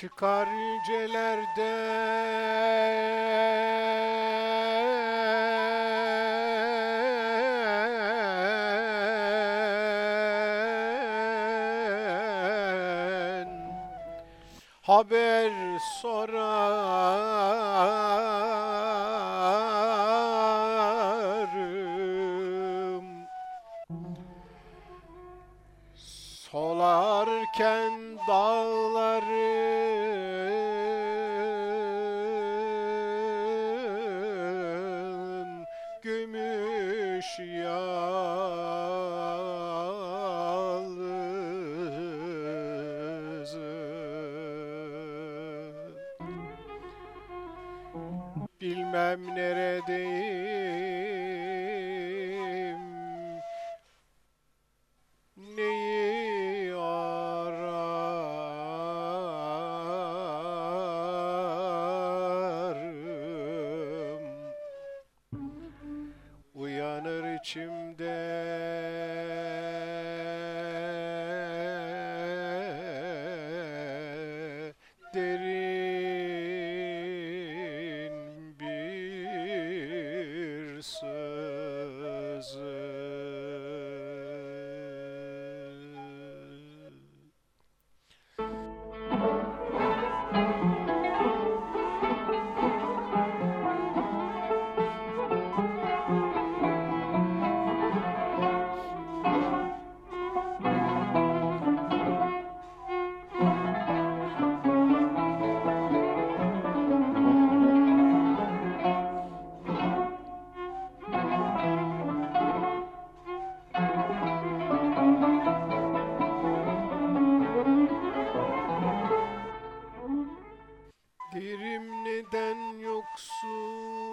Çıkar yücelerden haber sorarım. Solarken dağların gümüş yalızı Bilmem neredeyim Matchum neden yoksul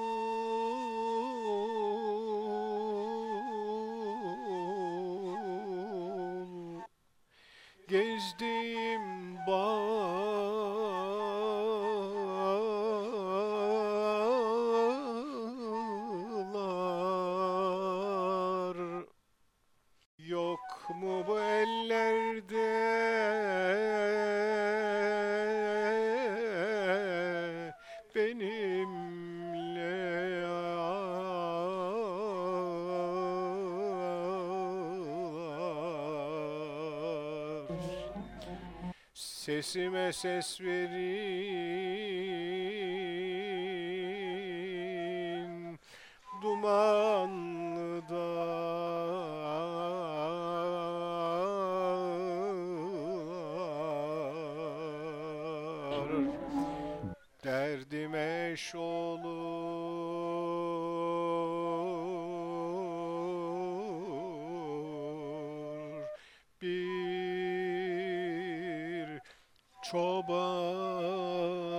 Gezdiğim bağlar. Yok mu bu Sesime ses verin. Dumanlı dağlar. Derdime eş olur Bir çoban